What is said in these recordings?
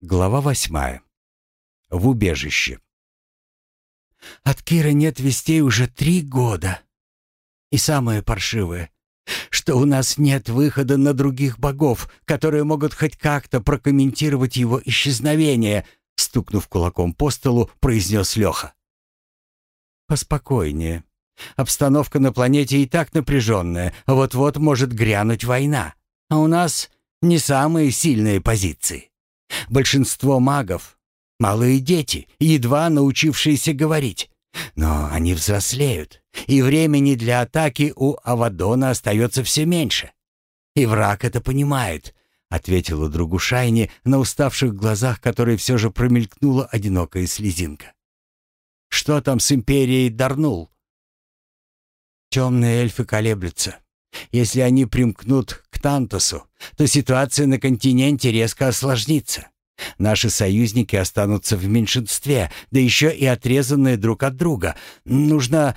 Глава восьмая. В убежище. От Кира нет вестей уже три года. И самое паршивое, что у нас нет выхода на других богов, которые могут хоть как-то прокомментировать его исчезновение, стукнув кулаком по столу, произнес Леха. Поспокойнее. Обстановка на планете и так напряженная, вот-вот может грянуть война, а у нас не самые сильные позиции. Большинство магов — малые дети, едва научившиеся говорить. Но они взрослеют, и времени для атаки у Авадона остается все меньше. И враг это понимает, — ответила другу Шайни, на уставших глазах которой все же промелькнула одинокая слезинка. «Что там с Империей Дарнул?» «Темные эльфы колеблются. Если они примкнут к Тантосу, то ситуация на континенте резко осложнится. Наши союзники останутся в меньшинстве, да еще и отрезанные друг от друга. Нужно...»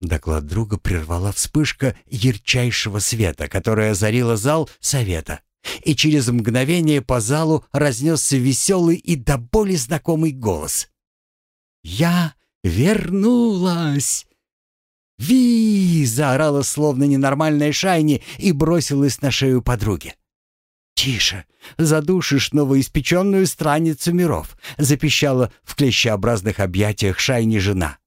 Доклад друга прервала вспышка ярчайшего света, которая озарила зал совета. И через мгновение по залу разнесся веселый и до боли знакомый голос. «Я вернулась!» «Ви!» — заорала словно ненормальная Шайни и бросилась на шею подруги. «Тише! Задушишь новоиспеченную страницу миров!» — запищала в клещеобразных объятиях Шайни жена.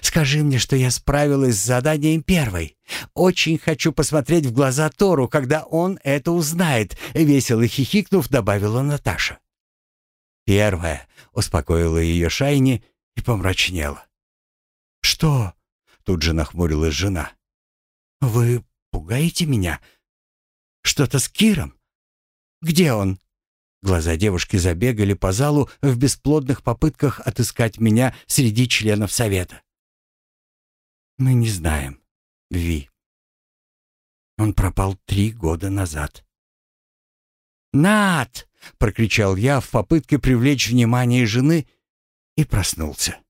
«Скажи мне, что я справилась с заданием первой. Очень хочу посмотреть в глаза Тору, когда он это узнает», — весело хихикнув, добавила Наташа. «Первая», — успокоила ее Шайни и помрачнела. «Что?» Тут же нахмурилась жена. «Вы пугаете меня? Что-то с Киром? Где он?» Глаза девушки забегали по залу в бесплодных попытках отыскать меня среди членов совета. «Мы не знаем, Ви. Он пропал три года назад». «Над!» — прокричал я в попытке привлечь внимание жены и проснулся.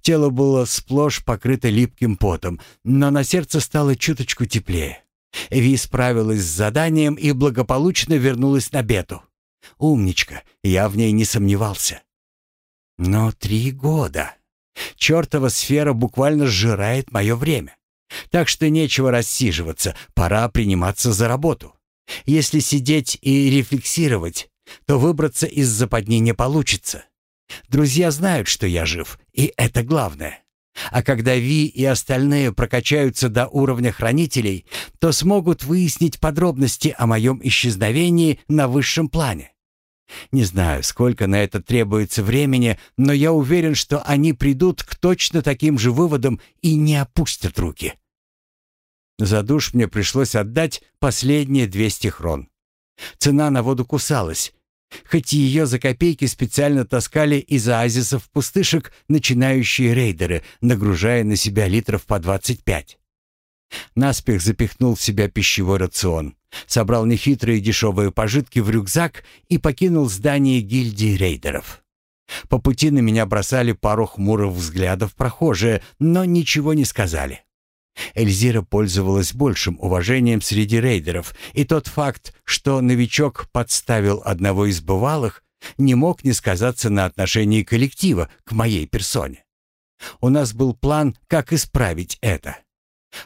Тело было сплошь покрыто липким потом, но на сердце стало чуточку теплее. Ви справилась с заданием и благополучно вернулась на бету. Умничка, я в ней не сомневался. Но три года. Чертова сфера буквально сжирает мое время. Так что нечего рассиживаться, пора приниматься за работу. Если сидеть и рефлексировать, то выбраться из западни не получится. Друзья знают, что я жив, и это главное. А когда Ви и остальные прокачаются до уровня хранителей, то смогут выяснить подробности о моем исчезновении на высшем плане. Не знаю, сколько на это требуется времени, но я уверен, что они придут к точно таким же выводам и не опустят руки. За душ мне пришлось отдать последние 200 хрон. Цена на воду кусалась, Хоть ее за копейки специально таскали из оазисов пустышек начинающие рейдеры, нагружая на себя литров по 25. Наспех запихнул в себя пищевой рацион, собрал нехитрые дешевые пожитки в рюкзак и покинул здание гильдии рейдеров. По пути на меня бросали пару хмурых взглядов прохожие, но ничего не сказали. Эльзира пользовалась большим уважением среди рейдеров, и тот факт, что новичок подставил одного из бывалых, не мог не сказаться на отношении коллектива к моей персоне. У нас был план, как исправить это.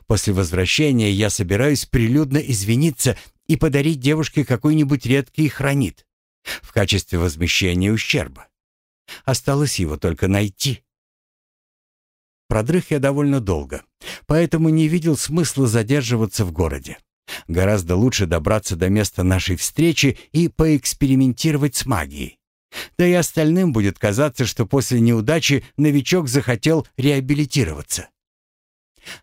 После возвращения я собираюсь прилюдно извиниться и подарить девушке какой-нибудь редкий хранит в качестве возмещения ущерба. Осталось его только найти. Продрых я довольно долго, поэтому не видел смысла задерживаться в городе. Гораздо лучше добраться до места нашей встречи и поэкспериментировать с магией. Да и остальным будет казаться, что после неудачи новичок захотел реабилитироваться.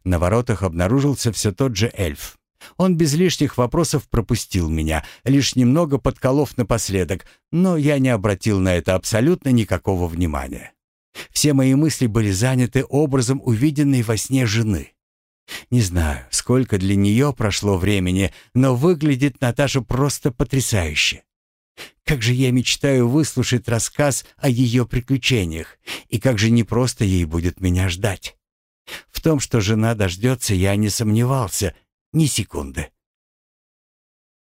На воротах обнаружился все тот же эльф. Он без лишних вопросов пропустил меня, лишь немного подколов напоследок, но я не обратил на это абсолютно никакого внимания. Все мои мысли были заняты образом увиденной во сне жены. Не знаю, сколько для нее прошло времени, но выглядит Наташа просто потрясающе. Как же я мечтаю выслушать рассказ о ее приключениях, и как же непросто ей будет меня ждать. В том, что жена дождется, я не сомневался ни секунды.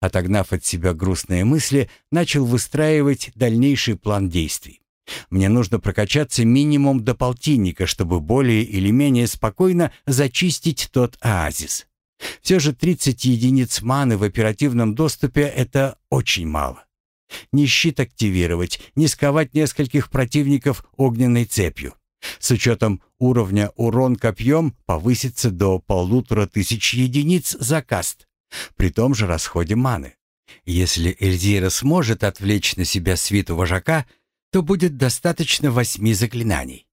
Отогнав от себя грустные мысли, начал выстраивать дальнейший план действий. Мне нужно прокачаться минимум до полтинника, чтобы более или менее спокойно зачистить тот оазис. Все же 30 единиц маны в оперативном доступе — это очень мало. Не щит активировать, не сковать нескольких противников огненной цепью. С учетом уровня урон копьем повысится до полутора тысяч единиц за каст, при том же расходе маны. Если Эльзира сможет отвлечь на себя свиту вожака, то будет достаточно восьми заклинаний.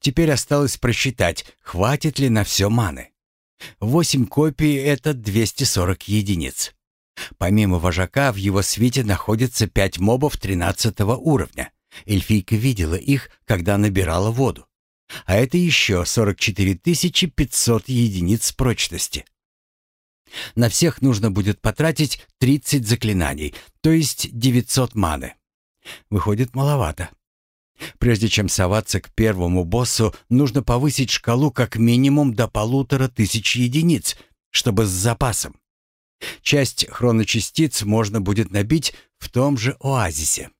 Теперь осталось просчитать, хватит ли на все маны. Восемь копий — это 240 единиц. Помимо вожака в его свите находится пять мобов 13 уровня. Эльфийка видела их, когда набирала воду. А это еще 44 500 единиц прочности. На всех нужно будет потратить 30 заклинаний, то есть 900 маны. Выходит, маловато. Прежде чем соваться к первому боссу, нужно повысить шкалу как минимум до полутора тысяч единиц, чтобы с запасом. Часть хроночастиц можно будет набить в том же оазисе.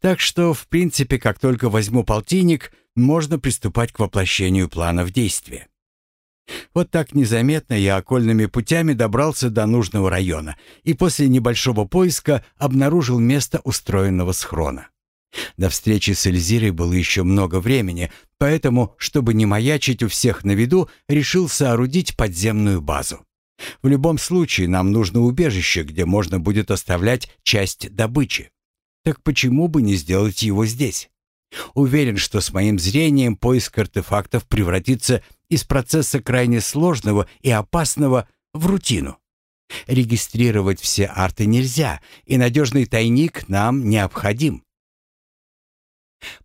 Так что, в принципе, как только возьму полтинник, можно приступать к воплощению планов действия. Вот так незаметно я окольными путями добрался до нужного района и после небольшого поиска обнаружил место устроенного схрона. До встречи с Эльзирой было еще много времени, поэтому, чтобы не маячить у всех на виду, решил соорудить подземную базу. В любом случае нам нужно убежище, где можно будет оставлять часть добычи. Так почему бы не сделать его здесь? Уверен, что с моим зрением поиск артефактов превратится из процесса крайне сложного и опасного в рутину. Регистрировать все арты нельзя, и надежный тайник нам необходим.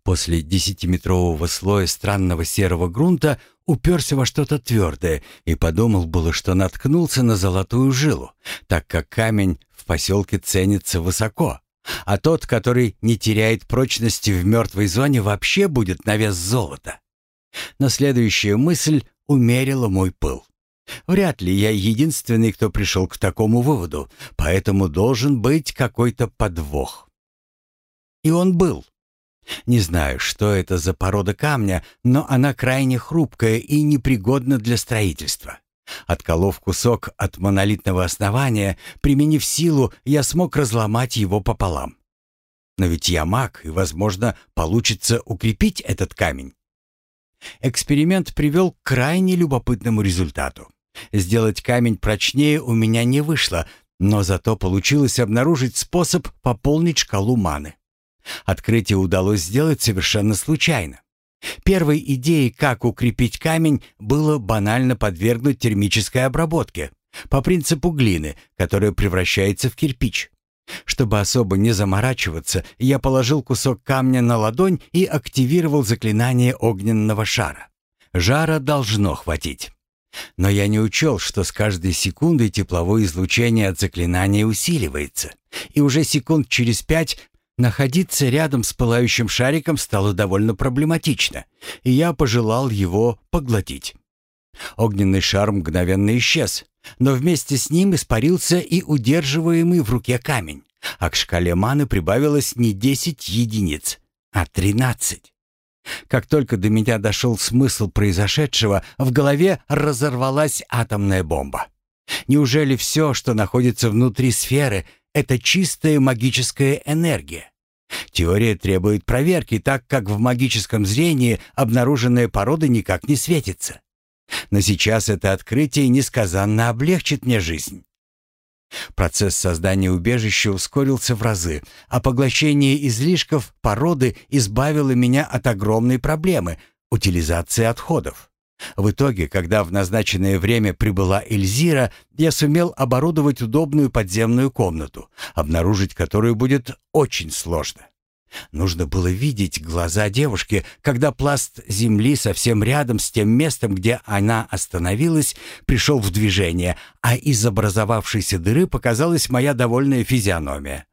После десятиметрового слоя странного серого грунта уперся во что-то твердое и подумал было, что наткнулся на золотую жилу, так как камень в поселке ценится высоко, а тот, который не теряет прочности в мертвой зоне, вообще будет на вес золота. Но следующая мысль умерила мой пыл. Вряд ли я единственный, кто пришел к такому выводу, поэтому должен быть какой-то подвох. И он был. Не знаю, что это за порода камня, но она крайне хрупкая и непригодна для строительства. Отколов кусок от монолитного основания, применив силу, я смог разломать его пополам. Но ведь я маг, и, возможно, получится укрепить этот камень. Эксперимент привел к крайне любопытному результату. Сделать камень прочнее у меня не вышло, но зато получилось обнаружить способ пополнить шкалу маны. Открытие удалось сделать совершенно случайно. Первой идеей, как укрепить камень, было банально подвергнуть термической обработке по принципу глины, которая превращается в кирпич. Чтобы особо не заморачиваться, я положил кусок камня на ладонь и активировал заклинание огненного шара. Жара должно хватить. Но я не учел, что с каждой секундой тепловое излучение от заклинания усиливается, и уже секунд через пять Находиться рядом с пылающим шариком стало довольно проблематично, и я пожелал его поглотить. Огненный шар мгновенно исчез, но вместе с ним испарился и удерживаемый в руке камень, а к шкале маны прибавилось не 10 единиц, а 13. Как только до меня дошел смысл произошедшего, в голове разорвалась атомная бомба. Неужели все, что находится внутри сферы, это чистая магическая энергия. Теория требует проверки, так как в магическом зрении обнаруженная порода никак не светится. Но сейчас это открытие несказанно облегчит мне жизнь. Процесс создания убежища ускорился в разы, а поглощение излишков породы избавило меня от огромной проблемы — утилизации отходов. В итоге, когда в назначенное время прибыла Эльзира, я сумел оборудовать удобную подземную комнату, обнаружить которую будет очень сложно. Нужно было видеть глаза девушки, когда пласт земли совсем рядом с тем местом, где она остановилась, пришел в движение, а из образовавшейся дыры показалась моя довольная физиономия.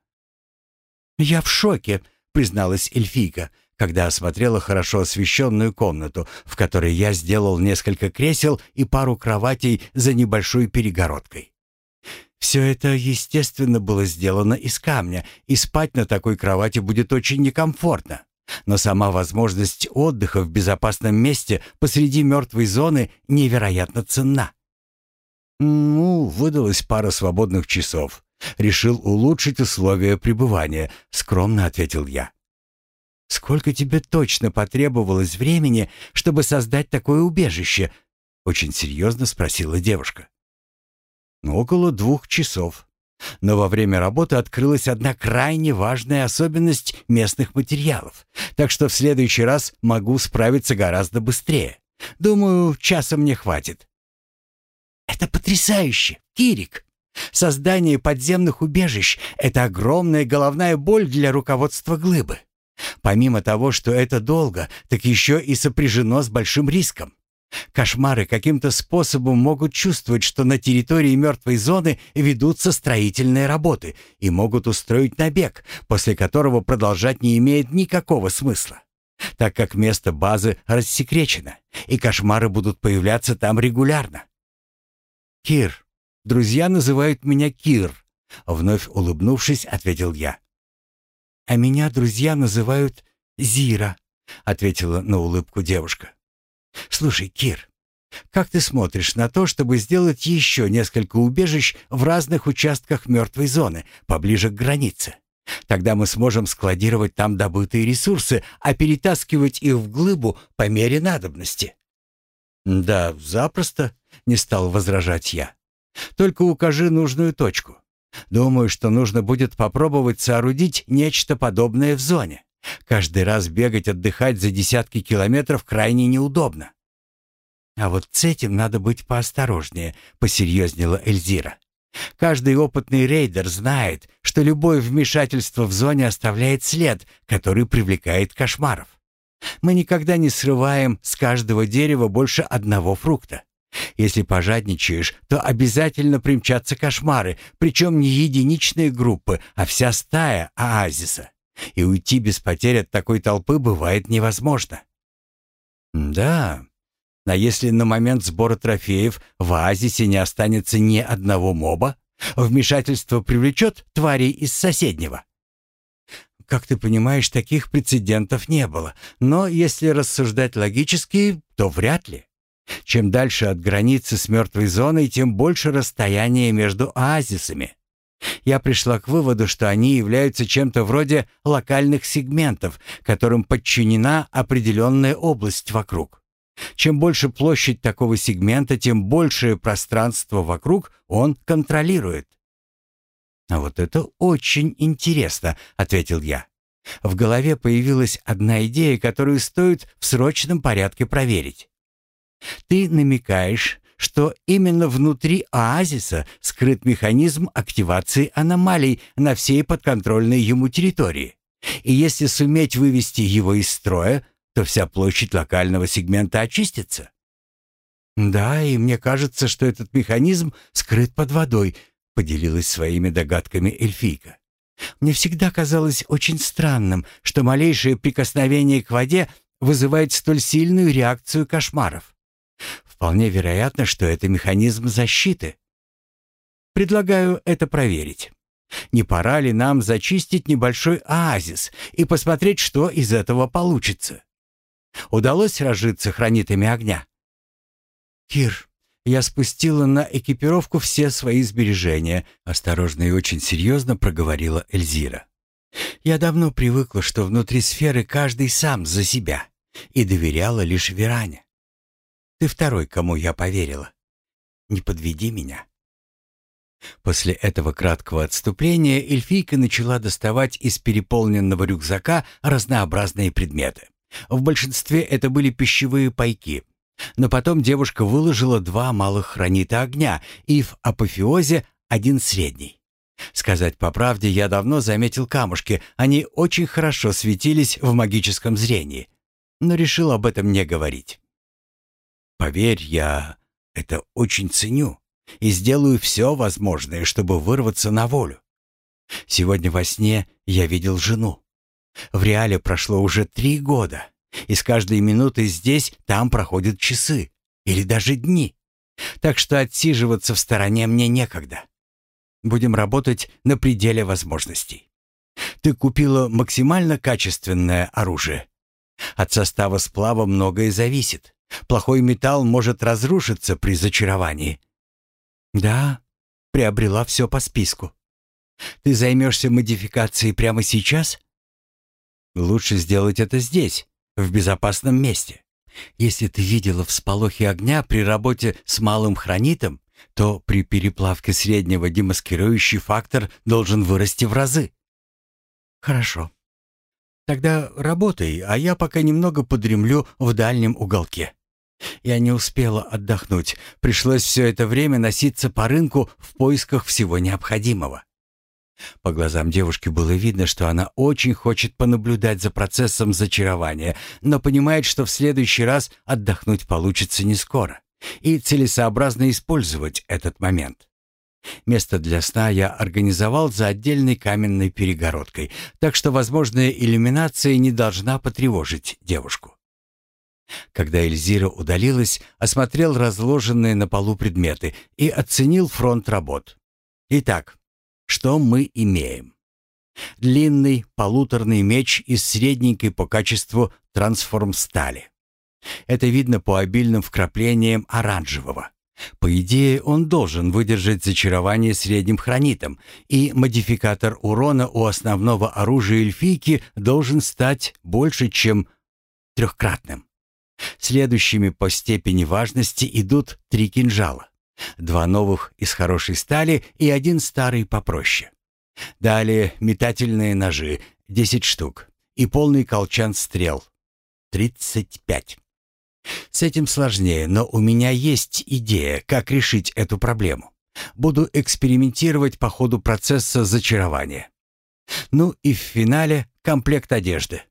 «Я в шоке», — призналась эльфийка, когда осмотрела хорошо освещенную комнату, в которой я сделал несколько кресел и пару кроватей за небольшой перегородкой. Все это, естественно, было сделано из камня, и спать на такой кровати будет очень некомфортно. Но сама возможность отдыха в безопасном месте посреди мертвой зоны невероятно ценна. «Ну, выдалась пара свободных часов. Решил улучшить условия пребывания», — скромно ответил я. «Сколько тебе точно потребовалось времени, чтобы создать такое убежище?» — очень серьезно спросила девушка. «Около двух часов. Но во время работы открылась одна крайне важная особенность местных материалов, так что в следующий раз могу справиться гораздо быстрее. Думаю, часа мне хватит». «Это потрясающе, Кирик!» Создание подземных убежищ — это огромная головная боль для руководства глыбы. Помимо того, что это долго, так еще и сопряжено с большим риском. Кошмары каким-то способом могут чувствовать, что на территории мертвой зоны ведутся строительные работы и могут устроить набег, после которого продолжать не имеет никакого смысла, так как место базы рассекречено, и кошмары будут появляться там регулярно. «Кир, друзья называют меня Кир», — вновь улыбнувшись, ответил я. «А меня друзья называют Зира», — ответила на улыбку девушка. «Слушай, Кир, как ты смотришь на то, чтобы сделать еще несколько убежищ в разных участках мертвой зоны, поближе к границе? Тогда мы сможем складировать там добытые ресурсы, а перетаскивать их в глыбу по мере надобности». «Да, запросто», — не стал возражать я. «Только укажи нужную точку. Думаю, что нужно будет попробовать соорудить нечто подобное в зоне. Каждый раз бегать отдыхать за десятки километров крайне неудобно. А вот с этим надо быть поосторожнее, посерьезнела Эльзира. Каждый опытный рейдер знает, что любое вмешательство в зоне оставляет след, который привлекает кошмаров. Мы никогда не срываем с каждого дерева больше одного фрукта. Если пожадничаешь, то обязательно примчатся кошмары, причем не единичные группы, а вся стая оазиса и уйти без потерь от такой толпы бывает невозможно. Да, а если на момент сбора трофеев в оазисе не останется ни одного моба, вмешательство привлечет тварей из соседнего. Как ты понимаешь, таких прецедентов не было, но если рассуждать логически, то вряд ли. Чем дальше от границы с мертвой зоной, тем больше расстояние между оазисами. Я пришла к выводу, что они являются чем-то вроде локальных сегментов, которым подчинена определенная область вокруг. Чем больше площадь такого сегмента, тем большее пространство вокруг он контролирует. «А вот это очень интересно», — ответил я. В голове появилась одна идея, которую стоит в срочном порядке проверить. Ты намекаешь, что именно внутри оазиса скрыт механизм активации аномалий на всей подконтрольной ему территории. И если суметь вывести его из строя, то вся площадь локального сегмента очистится. «Да, и мне кажется, что этот механизм скрыт под водой», — поделилась своими догадками эльфийка. «Мне всегда казалось очень странным, что малейшее прикосновение к воде вызывает столь сильную реакцию кошмаров. Вполне вероятно, что это механизм защиты. Предлагаю это проверить. Не пора ли нам зачистить небольшой оазис и посмотреть, что из этого получится? Удалось разжиться хранитами огня? Кир, я спустила на экипировку все свои сбережения, осторожно и очень серьезно проговорила Эльзира. Я давно привыкла, что внутри сферы каждый сам за себя, и доверяла лишь Веране. Ты второй, кому я поверила. Не подведи меня». После этого краткого отступления эльфийка начала доставать из переполненного рюкзака разнообразные предметы. В большинстве это были пищевые пайки. Но потом девушка выложила два малых хранита огня и в апофеозе один средний. Сказать по правде, я давно заметил камушки, они очень хорошо светились в магическом зрении, но решил об этом не говорить. Поверь, я это очень ценю и сделаю все возможное, чтобы вырваться на волю. Сегодня во сне я видел жену. В реале прошло уже три года, и с каждой минутой здесь там проходят часы или даже дни. Так что отсиживаться в стороне мне некогда. Будем работать на пределе возможностей. Ты купила максимально качественное оружие. От состава сплава многое зависит. Плохой металл может разрушиться при зачаровании. Да, приобрела все по списку. Ты займешься модификацией прямо сейчас? Лучше сделать это здесь, в безопасном месте. Если ты видела всполохи огня при работе с малым хранитом, то при переплавке среднего демаскирующий фактор должен вырасти в разы. Хорошо. Тогда работай, а я пока немного подремлю в дальнем уголке. Я не успела отдохнуть. Пришлось все это время носиться по рынку в поисках всего необходимого. По глазам девушки было видно, что она очень хочет понаблюдать за процессом зачарования, но понимает, что в следующий раз отдохнуть получится не скоро, и целесообразно использовать этот момент. Место для сна я организовал за отдельной каменной перегородкой, так что возможная иллюминация не должна потревожить девушку. Когда Эльзира удалилась, осмотрел разложенные на полу предметы и оценил фронт работ. Итак, что мы имеем? Длинный полуторный меч из средненькой по качеству трансформ-стали. Это видно по обильным вкраплениям оранжевого. По идее, он должен выдержать зачарование средним хронитом, и модификатор урона у основного оружия эльфийки должен стать больше, чем трехкратным. Следующими по степени важности идут три кинжала. Два новых из хорошей стали и один старый попроще. Далее метательные ножи, 10 штук, и полный колчан стрел, 35. С этим сложнее, но у меня есть идея, как решить эту проблему. Буду экспериментировать по ходу процесса зачарования. Ну и в финале комплект одежды.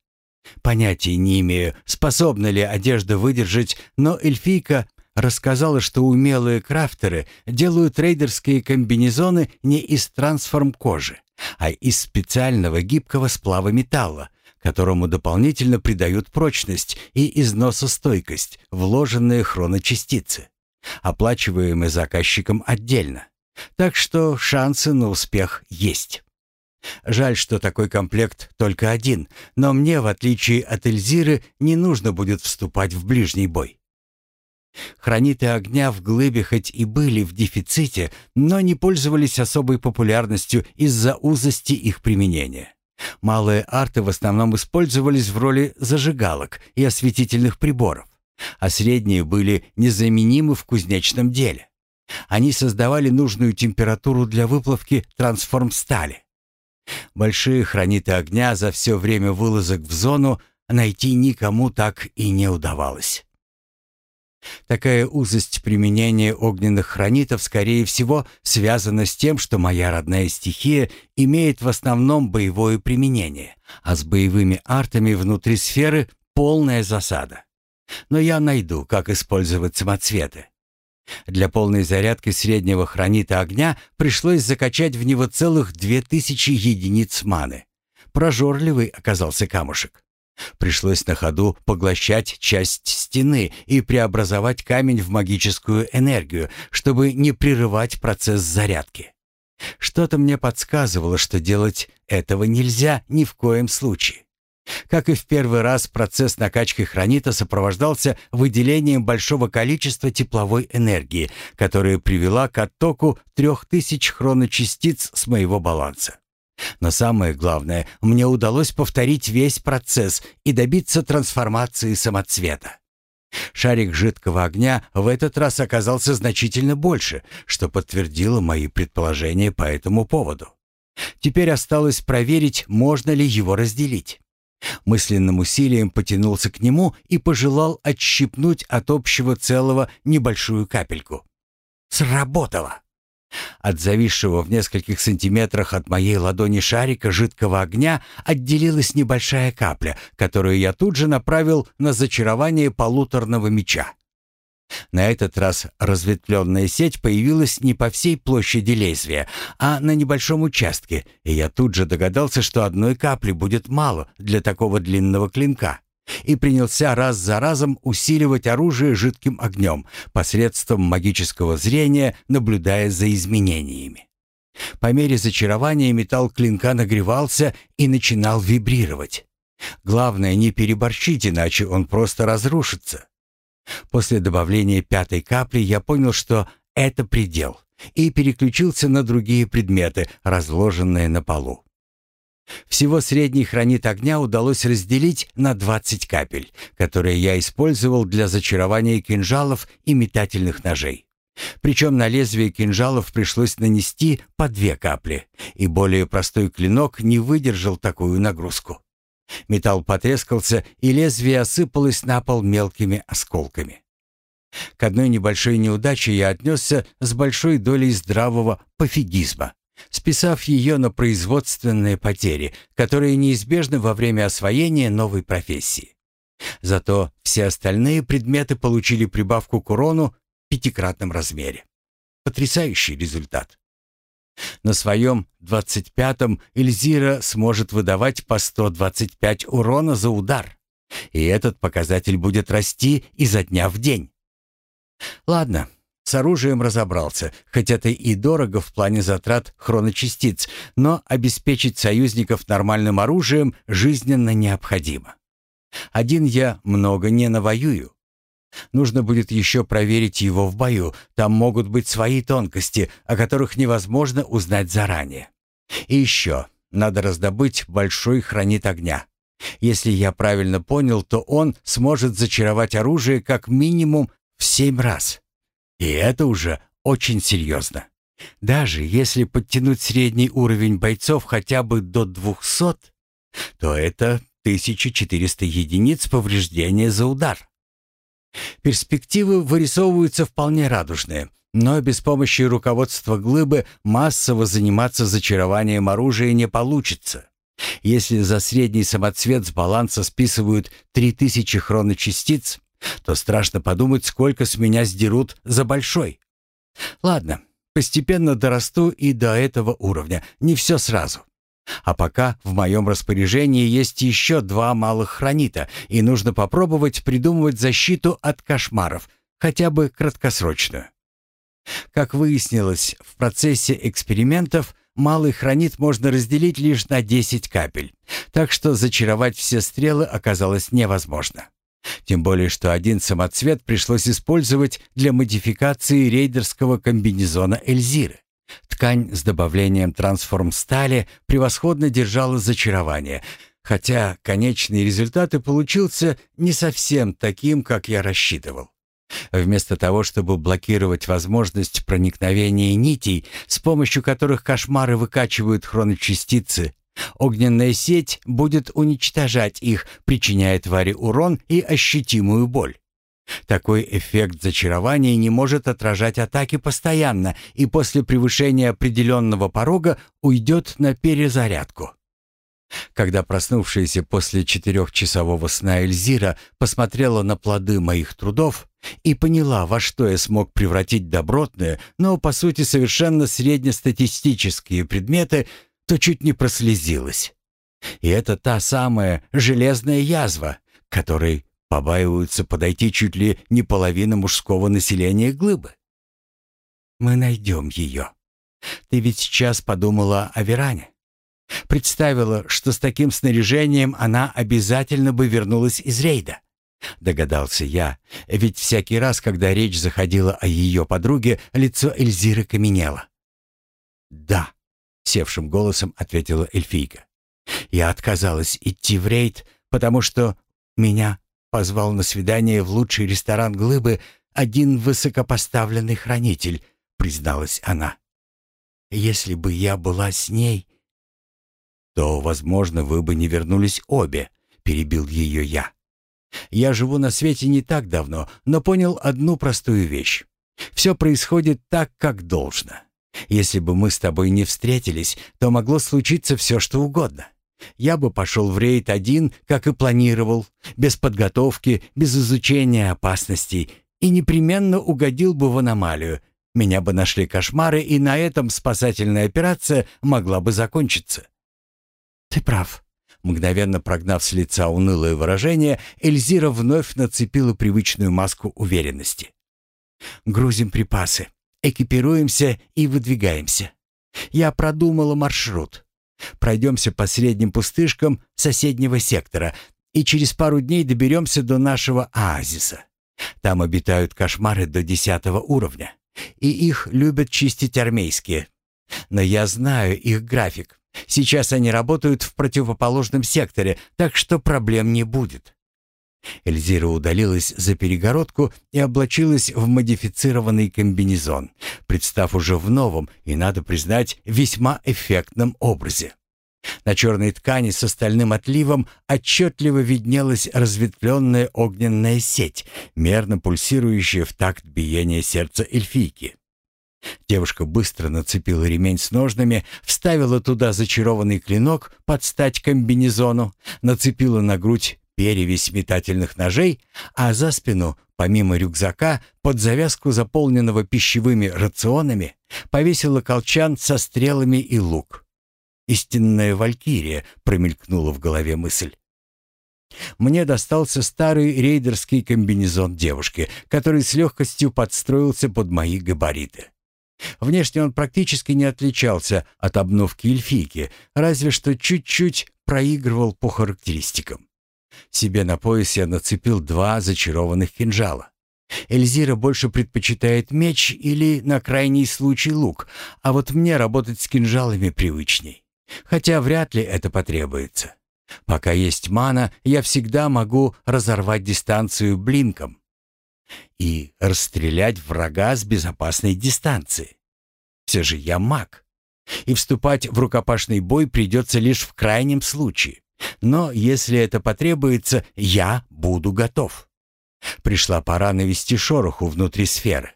Понятия не имею, способна ли одежда выдержать, но эльфийка рассказала, что умелые крафтеры делают рейдерские комбинезоны не из трансформ кожи, а из специального гибкого сплава металла, которому дополнительно придают прочность и износостойкость вложенные хроночастицы, оплачиваемые заказчиком отдельно. Так что шансы на успех есть. Жаль, что такой комплект только один, но мне, в отличие от Эльзиры, не нужно будет вступать в ближний бой. Храниты огня в глыбе хоть и были в дефиците, но не пользовались особой популярностью из-за узости их применения. Малые арты в основном использовались в роли зажигалок и осветительных приборов, а средние были незаменимы в кузнечном деле. Они создавали нужную температуру для выплавки трансформ-стали. Большие храниты огня за все время вылазок в зону найти никому так и не удавалось. Такая узость применения огненных хранитов, скорее всего, связана с тем, что моя родная стихия имеет в основном боевое применение, а с боевыми артами внутри сферы полная засада. Но я найду, как использовать самоцветы. Для полной зарядки среднего хранита огня пришлось закачать в него целых две тысячи единиц маны. Прожорливый оказался камушек. Пришлось на ходу поглощать часть стены и преобразовать камень в магическую энергию, чтобы не прерывать процесс зарядки. Что-то мне подсказывало, что делать этого нельзя ни в коем случае. Как и в первый раз, процесс накачки хранита сопровождался выделением большого количества тепловой энергии, которая привела к оттоку 3000 хроночастиц с моего баланса. Но самое главное, мне удалось повторить весь процесс и добиться трансформации самоцвета. Шарик жидкого огня в этот раз оказался значительно больше, что подтвердило мои предположения по этому поводу. Теперь осталось проверить, можно ли его разделить. Мысленным усилием потянулся к нему и пожелал отщипнуть от общего целого небольшую капельку. Сработало! От зависшего в нескольких сантиметрах от моей ладони шарика жидкого огня отделилась небольшая капля, которую я тут же направил на зачарование полуторного меча. На этот раз разветвленная сеть появилась не по всей площади лезвия, а на небольшом участке, и я тут же догадался, что одной капли будет мало для такого длинного клинка, и принялся раз за разом усиливать оружие жидким огнем посредством магического зрения, наблюдая за изменениями. По мере зачарования металл клинка нагревался и начинал вибрировать. Главное, не переборщить, иначе он просто разрушится. После добавления пятой капли я понял, что это предел, и переключился на другие предметы, разложенные на полу. Всего средний хранит огня удалось разделить на 20 капель, которые я использовал для зачарования кинжалов и метательных ножей. Причем на лезвие кинжалов пришлось нанести по две капли, и более простой клинок не выдержал такую нагрузку. Металл потрескался, и лезвие осыпалось на пол мелкими осколками. К одной небольшой неудаче я отнесся с большой долей здравого пофигизма, списав ее на производственные потери, которые неизбежны во время освоения новой профессии. Зато все остальные предметы получили прибавку к урону в пятикратном размере. Потрясающий результат. На своем 25-м Эльзира сможет выдавать по 125 урона за удар. И этот показатель будет расти изо дня в день. Ладно, с оружием разобрался, хоть это и дорого в плане затрат хроночастиц, но обеспечить союзников нормальным оружием жизненно необходимо. Один я много не навоюю, Нужно будет еще проверить его в бою. Там могут быть свои тонкости, о которых невозможно узнать заранее. И еще надо раздобыть большой хранит огня. Если я правильно понял, то он сможет зачаровать оружие как минимум в семь раз. И это уже очень серьезно. Даже если подтянуть средний уровень бойцов хотя бы до 200, то это 1400 единиц повреждения за удар. Перспективы вырисовываются вполне радужные, но без помощи руководства глыбы массово заниматься зачарованием оружия не получится. Если за средний самоцвет с баланса списывают 3000 хроночастиц, то страшно подумать, сколько с меня сдерут за большой. Ладно, постепенно дорасту и до этого уровня, не все сразу. А пока в моем распоряжении есть еще два малых хранита, и нужно попробовать придумывать защиту от кошмаров, хотя бы краткосрочную. Как выяснилось, в процессе экспериментов малый хранит можно разделить лишь на 10 капель, так что зачаровать все стрелы оказалось невозможно. Тем более, что один самоцвет пришлось использовать для модификации рейдерского комбинезона Эльзиры. Ткань с добавлением трансформ-стали превосходно держала зачарование, хотя конечный результат и получился не совсем таким, как я рассчитывал. Вместо того, чтобы блокировать возможность проникновения нитей, с помощью которых кошмары выкачивают хроночастицы, огненная сеть будет уничтожать их, причиняя твари урон и ощутимую боль. Такой эффект зачарования не может отражать атаки постоянно и после превышения определенного порога уйдет на перезарядку. Когда проснувшаяся после четырехчасового сна Эльзира посмотрела на плоды моих трудов и поняла, во что я смог превратить добротные, но по сути совершенно среднестатистические предметы, то чуть не прослезилась. И это та самая железная язва, которой Побаиваются подойти чуть ли не половина мужского населения глыбы. Мы найдем ее. Ты ведь сейчас подумала о Веране. Представила, что с таким снаряжением она обязательно бы вернулась из рейда. Догадался я, ведь всякий раз, когда речь заходила о ее подруге, лицо Эльзиры каменело. «Да», — севшим голосом ответила эльфийка. «Я отказалась идти в рейд, потому что меня Позвал на свидание в лучший ресторан Глыбы один высокопоставленный хранитель, призналась она. Если бы я была с ней, то, возможно, вы бы не вернулись обе, перебил ее я. Я живу на свете не так давно, но понял одну простую вещь. Все происходит так, как должно. Если бы мы с тобой не встретились, то могло случиться все, что угодно. Я бы пошел в рейд один, как и планировал, без подготовки, без изучения опасностей, и непременно угодил бы в аномалию. Меня бы нашли кошмары, и на этом спасательная операция могла бы закончиться. Ты прав. Мгновенно прогнав с лица унылое выражение, Эльзира вновь нацепила привычную маску уверенности. «Грузим припасы, экипируемся и выдвигаемся. Я продумала маршрут. Пройдемся по средним пустышкам соседнего сектора и через пару дней доберемся до нашего оазиса. Там обитают кошмары до десятого уровня, и их любят чистить армейские. Но я знаю их график. Сейчас они работают в противоположном секторе, так что проблем не будет. Эльзира удалилась за перегородку и облачилась в модифицированный комбинезон, представ уже в новом и, надо признать, весьма эффектном образе. На черной ткани с остальным отливом отчетливо виднелась разветвленная огненная сеть, мерно пульсирующая в такт биения сердца эльфийки. Девушка быстро нацепила ремень с ножнами, вставила туда зачарованный клинок под стать комбинезону, нацепила на грудь перевесь метательных ножей, а за спину, помимо рюкзака, под завязку, заполненного пищевыми рационами, повесила колчан со стрелами и лук. «Истинная валькирия», — промелькнула в голове мысль. Мне достался старый рейдерский комбинезон девушки, который с легкостью подстроился под мои габариты. Внешне он практически не отличался от обновки эльфийки, разве что чуть-чуть проигрывал по характеристикам. Себе на пояс я нацепил два зачарованных кинжала. Эльзира больше предпочитает меч или, на крайний случай, лук, а вот мне работать с кинжалами привычней. Хотя вряд ли это потребуется. Пока есть мана, я всегда могу разорвать дистанцию блинком и расстрелять врага с безопасной дистанции. Все же я маг, и вступать в рукопашный бой придется лишь в крайнем случае. Но если это потребуется, я буду готов. Пришла пора навести шороху внутри сферы.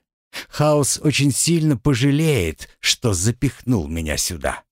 Хаос очень сильно пожалеет, что запихнул меня сюда.